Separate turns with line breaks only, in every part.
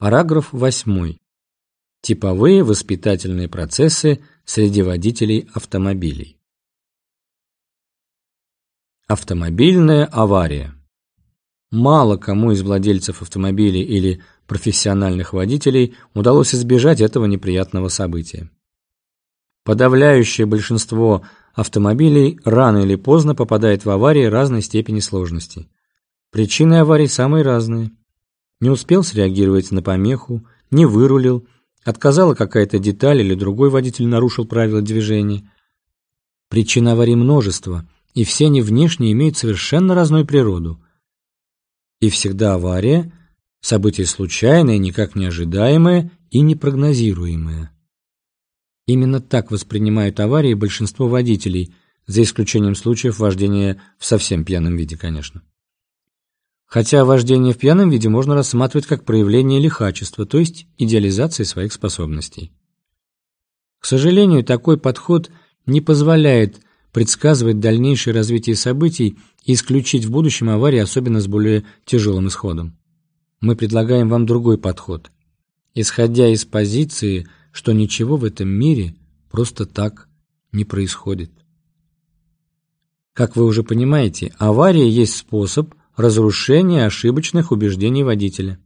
Параграф 8. Типовые воспитательные процессы среди водителей автомобилей. Автомобильная авария. Мало кому из владельцев автомобилей или профессиональных водителей удалось избежать этого неприятного события. Подавляющее большинство автомобилей рано или поздно попадает в аварии разной степени сложности. Причины аварий самые разные. Не успел среагировать на помеху, не вырулил, отказала какая-то деталь или другой водитель нарушил правила движения. Причин аварий множество, и все они внешне имеют совершенно разную природу. И всегда авария – событие случайное, никак не ожидаемое и непрогнозируемое. Именно так воспринимают аварии большинство водителей, за исключением случаев вождения в совсем пьяном виде, конечно. Хотя вождение в пьяном виде можно рассматривать как проявление лихачества, то есть идеализации своих способностей. К сожалению, такой подход не позволяет предсказывать дальнейшее развитие событий и исключить в будущем аварии, особенно с более тяжелым исходом. Мы предлагаем вам другой подход. Исходя из позиции – что ничего в этом мире просто так не происходит. Как вы уже понимаете, авария есть способ разрушения ошибочных убеждений водителя.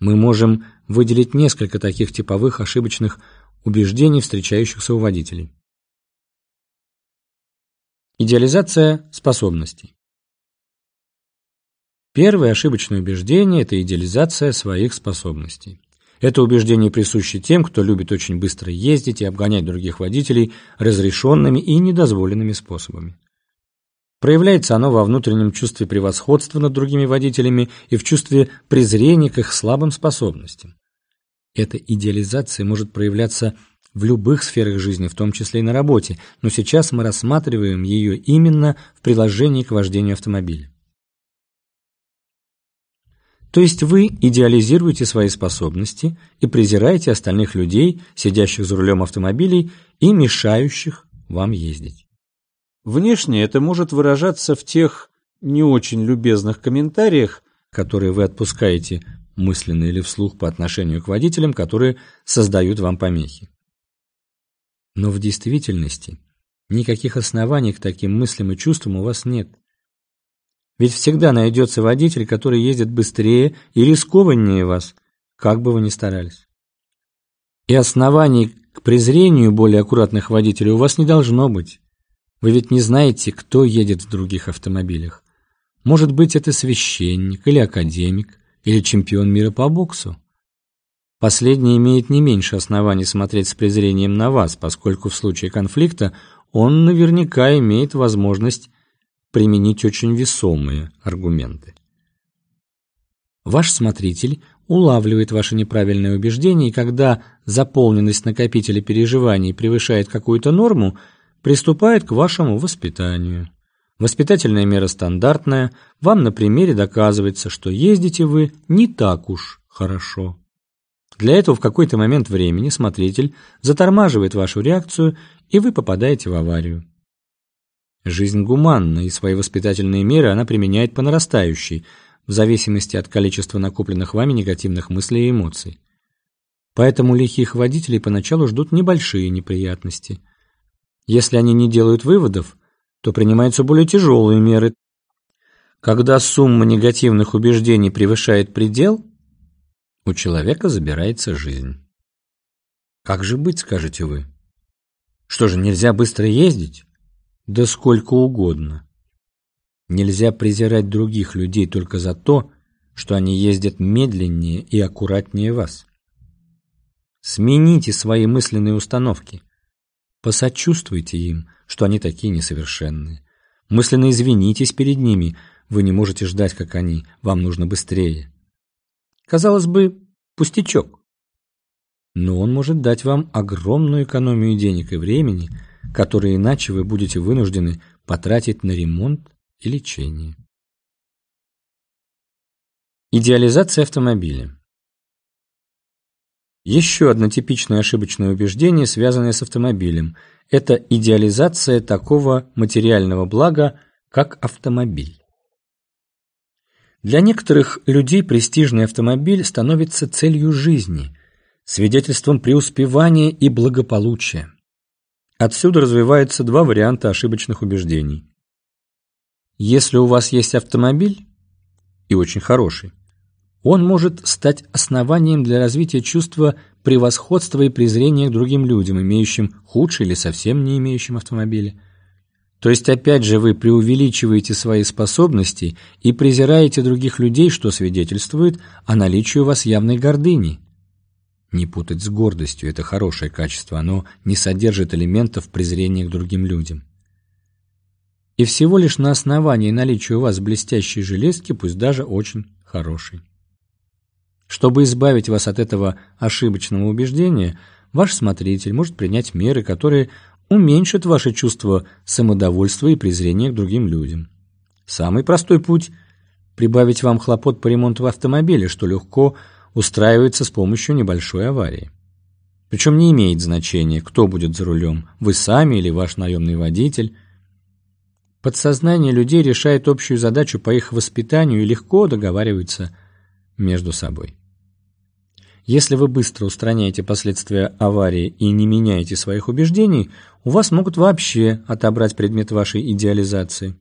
Мы можем выделить несколько таких типовых ошибочных убеждений, встречающихся у водителей. Идеализация способностей. Первое ошибочное убеждение – это идеализация своих способностей. Это убеждение присуще тем, кто любит очень быстро ездить и обгонять других водителей разрешенными и недозволенными способами. Проявляется оно во внутреннем чувстве превосходства над другими водителями и в чувстве презрения к их слабым способностям. Эта идеализация может проявляться в любых сферах жизни, в том числе и на работе, но сейчас мы рассматриваем ее именно в приложении к вождению автомобиля. То есть вы идеализируете свои способности и презираете остальных людей, сидящих за рулем автомобилей и мешающих вам ездить.
Внешне это может выражаться в тех не очень любезных комментариях,
которые вы отпускаете мысленно или вслух по отношению к водителям, которые создают вам помехи. Но в действительности никаких оснований к таким мыслям и чувствам у вас нет. Ведь всегда найдется водитель, который ездит быстрее и рискованнее вас, как бы вы ни старались. И оснований к презрению более аккуратных водителей у вас не должно быть. Вы ведь не знаете, кто едет в других автомобилях. Может быть, это священник или академик, или чемпион мира по боксу. Последний имеет не меньше оснований смотреть с презрением на вас, поскольку в случае конфликта он наверняка имеет возможность применить очень весомые аргументы. Ваш смотритель улавливает ваше неправильное убеждение, и когда заполненность накопителя переживаний превышает какую-то норму, приступает к вашему воспитанию. Воспитательная мера стандартная, вам на примере доказывается, что ездите вы не так уж хорошо. Для этого в какой-то момент времени смотритель затормаживает вашу реакцию, и вы попадаете в аварию. Жизнь гуманна, и свои воспитательные меры она применяет по нарастающей, в зависимости от количества накопленных вами негативных мыслей и эмоций. Поэтому лихих водителей поначалу ждут небольшие неприятности. Если они не делают выводов, то принимаются более тяжелые меры. Когда сумма негативных убеждений превышает предел, у человека забирается жизнь. Как же быть, скажете вы? Что же, нельзя быстро ездить? Да сколько угодно. Нельзя презирать других людей только за то, что они ездят медленнее и аккуратнее вас. Смените свои мысленные установки. Посочувствуйте им, что они такие несовершенные. Мысленно извинитесь перед ними, вы не можете ждать, как они, вам нужно быстрее. Казалось бы, пустячок. Но он может дать вам огромную экономию денег и времени – которые иначе вы будете вынуждены потратить на ремонт и лечение. Идеализация автомобиля. Еще одно типичное ошибочное убеждение, связанное с автомобилем, это идеализация такого материального блага, как автомобиль. Для некоторых людей престижный автомобиль становится целью жизни, свидетельством преуспевания и благополучия. Отсюда развиваются два варианта ошибочных убеждений. Если у вас есть автомобиль, и очень хороший, он может стать основанием для развития чувства превосходства и презрения к другим людям, имеющим худший или совсем не имеющим автомобиля. То есть опять же вы преувеличиваете свои способности и презираете других людей, что свидетельствует о наличии у вас явной гордыни. Не путать с гордостью – это хорошее качество, оно не содержит элементов презрения к другим людям. И всего лишь на основании наличия у вас блестящей железки, пусть даже очень хорошей. Чтобы избавить вас от этого ошибочного убеждения, ваш смотритель может принять меры, которые уменьшат ваше чувство самодовольства и презрения к другим людям. Самый простой путь – прибавить вам хлопот по ремонту автомобиля, что легко устраивается с помощью небольшой аварии. Причем не имеет значения, кто будет за рулем – вы сами или ваш наемный водитель. Подсознание людей решает общую задачу по их воспитанию и легко договаривается между собой. Если вы быстро устраняете последствия аварии и не меняете своих убеждений, у вас могут вообще отобрать предмет вашей идеализации.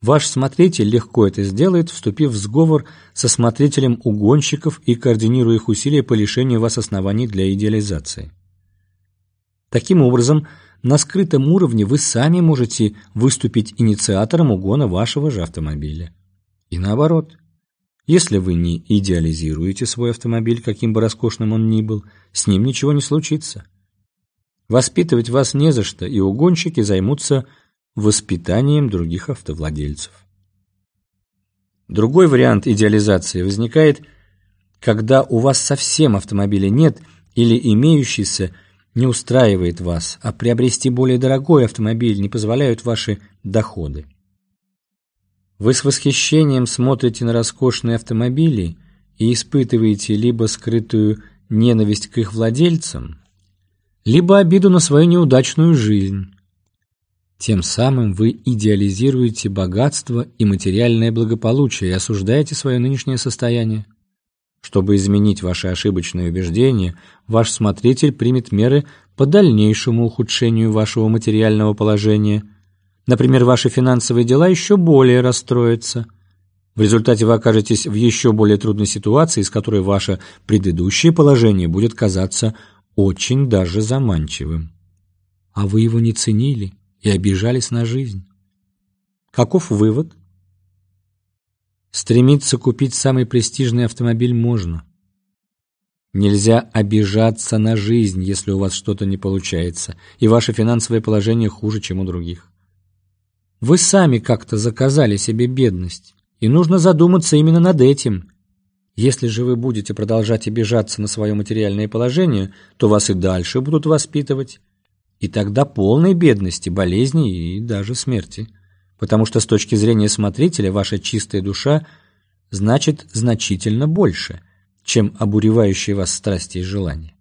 Ваш смотритель легко это сделает, вступив в сговор со смотрителем угонщиков и координируя их усилия по лишению вас оснований для идеализации. Таким образом, на скрытом уровне вы сами можете выступить инициатором угона вашего же автомобиля. И наоборот – если вы не идеализируете свой автомобиль, каким бы роскошным он ни был, с ним ничего не случится. Воспитывать вас не за что, и угонщики займутся воспитанием других автовладельцев. Другой вариант идеализации возникает, когда у вас совсем автомобиля нет или имеющийся не устраивает вас, а приобрести более дорогой автомобиль не позволяют ваши доходы. Вы с восхищением смотрите на роскошные автомобили и испытываете либо скрытую ненависть к их владельцам, либо обиду на свою неудачную жизнь. Тем самым вы идеализируете богатство и материальное благополучие и осуждаете свое нынешнее состояние. Чтобы изменить ваши ошибочные убеждения, ваш смотритель примет меры по дальнейшему ухудшению вашего материального положения – Например, ваши финансовые дела еще более расстроятся. В результате вы окажетесь в еще более трудной ситуации, из которой ваше предыдущее положение будет казаться очень даже заманчивым. А вы его не ценили и обижались на жизнь. Каков вывод? Стремиться купить самый престижный автомобиль можно. Нельзя обижаться на жизнь, если у вас что-то не получается, и ваше финансовое положение хуже, чем у других. Вы сами как-то заказали себе бедность, и нужно задуматься именно над этим. Если же вы будете продолжать обижаться на свое материальное положение, то вас и дальше будут воспитывать. И тогда полной бедности, болезни и даже смерти. Потому что с точки зрения смотрителя ваша чистая душа значит значительно больше, чем обуревающие вас страсти и желания.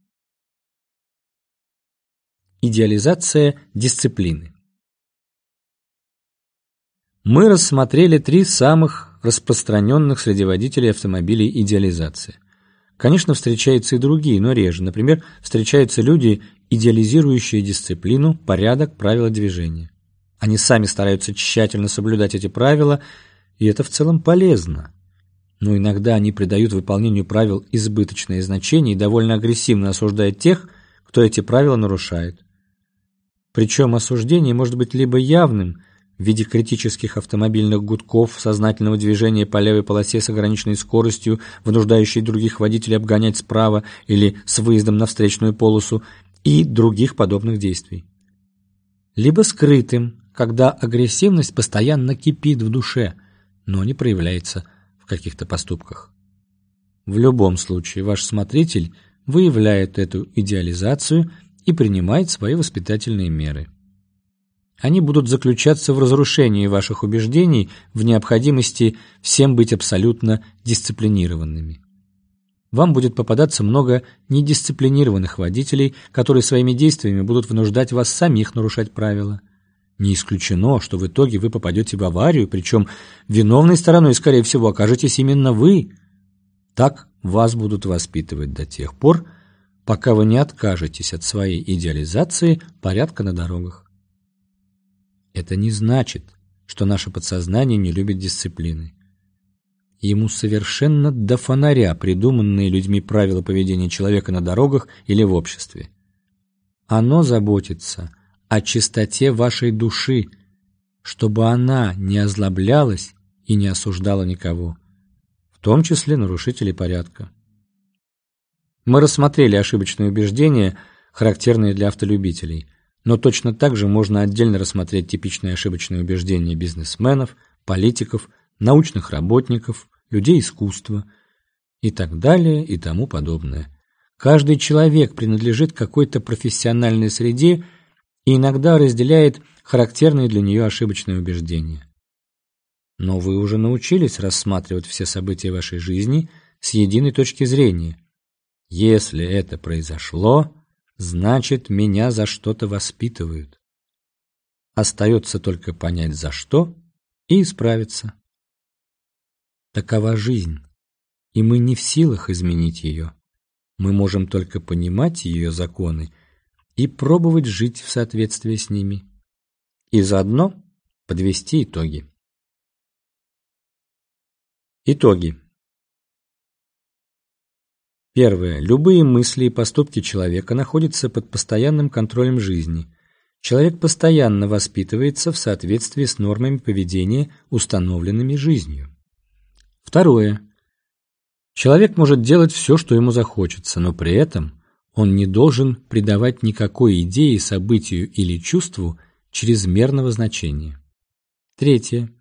Идеализация дисциплины мы рассмотрели три самых распространенных среди водителей автомобилей идеализации. Конечно, встречаются и другие, но реже. Например, встречаются люди, идеализирующие дисциплину, порядок, правила движения. Они сами стараются тщательно соблюдать эти правила, и это в целом полезно. Но иногда они придают выполнению правил избыточное значение и довольно агрессивно осуждают тех, кто эти правила нарушает. Причем осуждение может быть либо явным – в виде критических автомобильных гудков, сознательного движения по левой полосе с ограниченной скоростью, вынуждающей других водителей обгонять справа или с выездом на встречную полосу и других подобных действий. Либо скрытым, когда агрессивность постоянно кипит в душе, но не проявляется в каких-то поступках. В любом случае ваш смотритель выявляет эту идеализацию и принимает свои воспитательные меры. Они будут заключаться в разрушении ваших убеждений в необходимости всем быть абсолютно дисциплинированными. Вам будет попадаться много недисциплинированных водителей, которые своими действиями будут вынуждать вас самих нарушать правила. Не исключено, что в итоге вы попадете в аварию, причем виновной стороной, скорее всего, окажетесь именно вы. Так вас будут воспитывать до тех пор, пока вы не откажетесь от своей идеализации порядка на дорогах. Это не значит, что наше подсознание не любит дисциплины. Ему совершенно до фонаря придуманные людьми правила поведения человека на дорогах или в обществе. Оно заботится о чистоте вашей души, чтобы она не озлоблялась и не осуждала никого, в том числе нарушителей порядка. Мы рассмотрели ошибочные убеждения, характерные для автолюбителей, но точно так же можно отдельно рассмотреть типичные ошибочные убеждения бизнесменов, политиков, научных работников, людей искусства и так далее и тому подобное. Каждый человек принадлежит какой-то профессиональной среде и иногда разделяет характерные для нее ошибочные убеждения. Но вы уже научились рассматривать все события вашей жизни с единой точки зрения, если это произошло, значит, меня за что-то воспитывают. Остается только понять, за что, и исправиться. Такова жизнь, и мы не в силах изменить ее. Мы можем только понимать ее законы и пробовать жить в соответствии с ними. И заодно подвести итоги. Итоги. Первое. Любые мысли и поступки человека находятся под постоянным контролем жизни. Человек постоянно воспитывается в соответствии с нормами поведения, установленными жизнью. Второе. Человек может делать все, что ему захочется, но при этом он не должен придавать никакой идее, событию или чувству чрезмерного значения. Третье.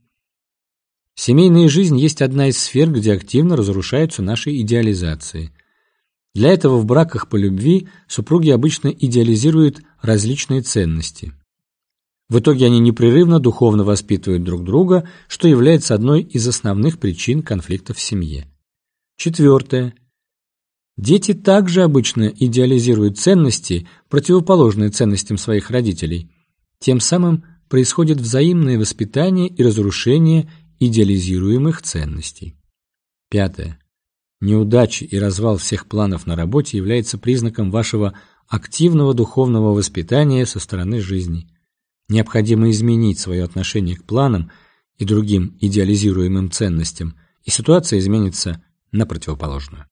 Семейная жизнь есть одна из сфер, где активно разрушаются наши идеализации. Для этого в браках по любви супруги обычно идеализируют различные ценности. В итоге они непрерывно духовно воспитывают друг друга, что является одной из основных причин конфликтов в семье. Четвертое. Дети также обычно идеализируют ценности, противоположные ценностям своих родителей. Тем самым происходит взаимное воспитание и разрушение идеализируемых ценностей. Пятое. Неудачи и развал всех планов на работе является признаком вашего активного духовного воспитания со стороны жизни. Необходимо изменить свое отношение к планам и другим идеализируемым ценностям, и ситуация изменится на противоположную.